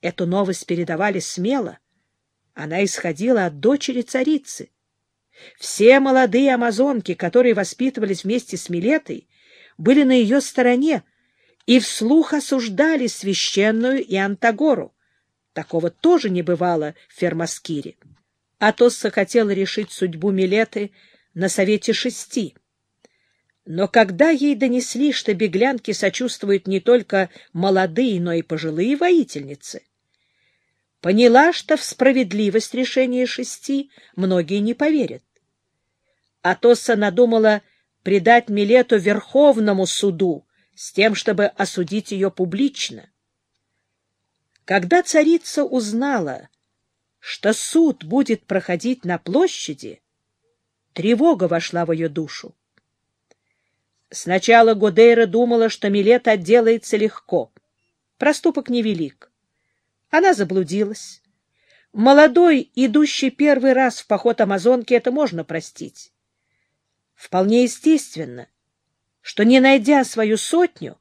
Эту новость передавали смело. Она исходила от дочери царицы. Все молодые амазонки, которые воспитывались вместе с Милетой, были на ее стороне и вслух осуждали священную и Антагору. Такого тоже не бывало в Фермаскире. Атосса хотела решить судьбу Милеты на Совете Шести. Но когда ей донесли, что беглянки сочувствуют не только молодые, но и пожилые воительницы, поняла, что в справедливость решения шести многие не поверят. Атосса надумала предать Милету Верховному суду с тем, чтобы осудить ее публично. Когда царица узнала, что суд будет проходить на площади, тревога вошла в ее душу. Сначала Годейра думала, что Милета отделается легко. Проступок невелик. Она заблудилась. Молодой, идущий первый раз в поход Амазонки, это можно простить. Вполне естественно, что, не найдя свою сотню,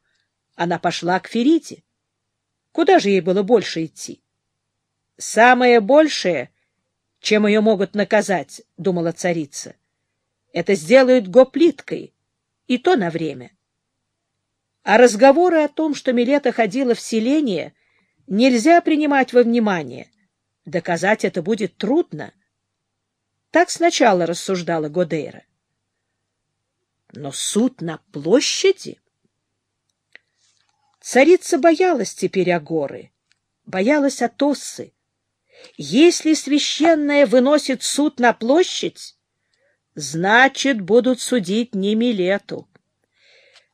она пошла к Ферите. Куда же ей было больше идти? Самое большее, чем ее могут наказать, — думала царица, — это сделают гоплиткой, и то на время. А разговоры о том, что Милета ходила в селение, нельзя принимать во внимание. Доказать это будет трудно. Так сначала рассуждала Годейра. Но суд на площади? Царица боялась теперь Агоры, боялась Атоссы. Если священная выносит суд на площадь, значит, будут судить не Милету.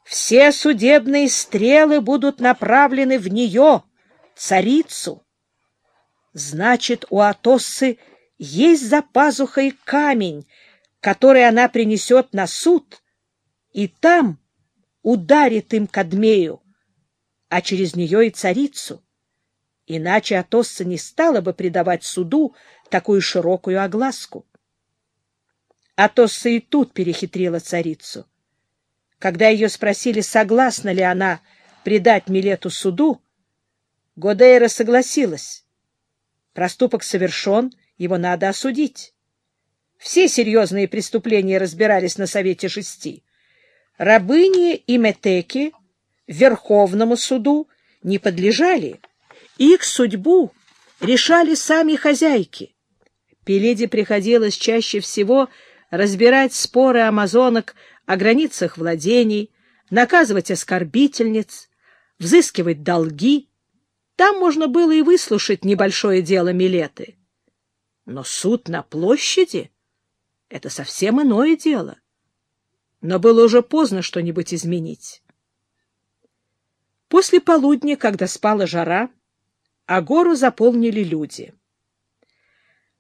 Все судебные стрелы будут направлены в нее, царицу. Значит, у Атоссы есть за пазухой камень, который она принесет на суд, и там ударит им Кадмею, а через нее и царицу. Иначе Атосса не стала бы придавать суду такую широкую огласку. Атосса и тут перехитрила царицу. Когда ее спросили, согласна ли она предать Милету суду, Годейра согласилась. Проступок совершен, его надо осудить. Все серьезные преступления разбирались на Совете Шести. Рабыни и метеки Верховному суду не подлежали. Их судьбу решали сами хозяйки. Пеледе приходилось чаще всего разбирать споры амазонок о границах владений, наказывать оскорбительниц, взыскивать долги. Там можно было и выслушать небольшое дело Милеты. Но суд на площади — это совсем иное дело но было уже поздно что-нибудь изменить. После полудня, когда спала жара, Агору заполнили люди.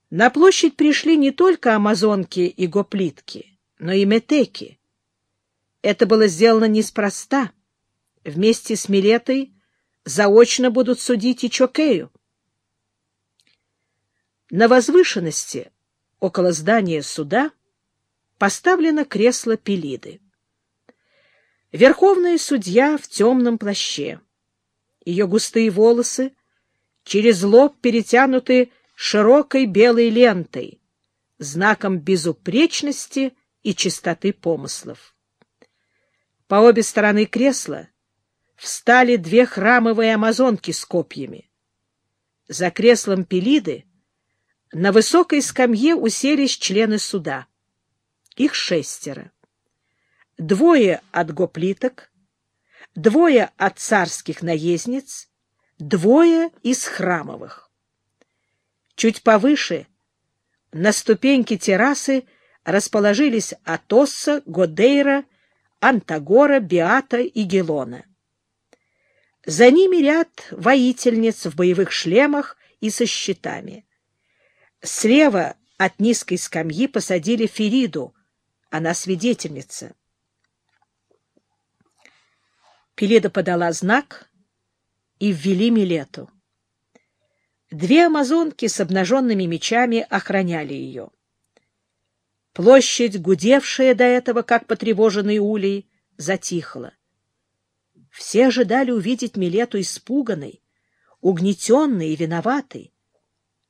На площадь пришли не только амазонки и гоплитки, но и метеки. Это было сделано неспроста. Вместе с Милетой заочно будут судить и Чокею. На возвышенности около здания суда поставлено кресло Пелиды. Верховная судья в темном плаще. Ее густые волосы через лоб перетянуты широкой белой лентой, знаком безупречности и чистоты помыслов. По обе стороны кресла встали две храмовые амазонки с копьями. За креслом Пелиды на высокой скамье уселись члены суда. Их шестеро. Двое от гоплиток, двое от царских наездниц, двое из храмовых. Чуть повыше, на ступеньке террасы, расположились Атосса, Годейра, Антагора, Биата и Гелона. За ними ряд воительниц в боевых шлемах и со щитами. Слева от низкой скамьи посадили Фериду, она свидетельница. Пеледа подала знак и ввели Милету. Две амазонки с обнаженными мечами охраняли ее. Площадь, гудевшая до этого, как потревоженный улей, затихла. Все ожидали увидеть Милету испуганной, угнетенный и виноватый.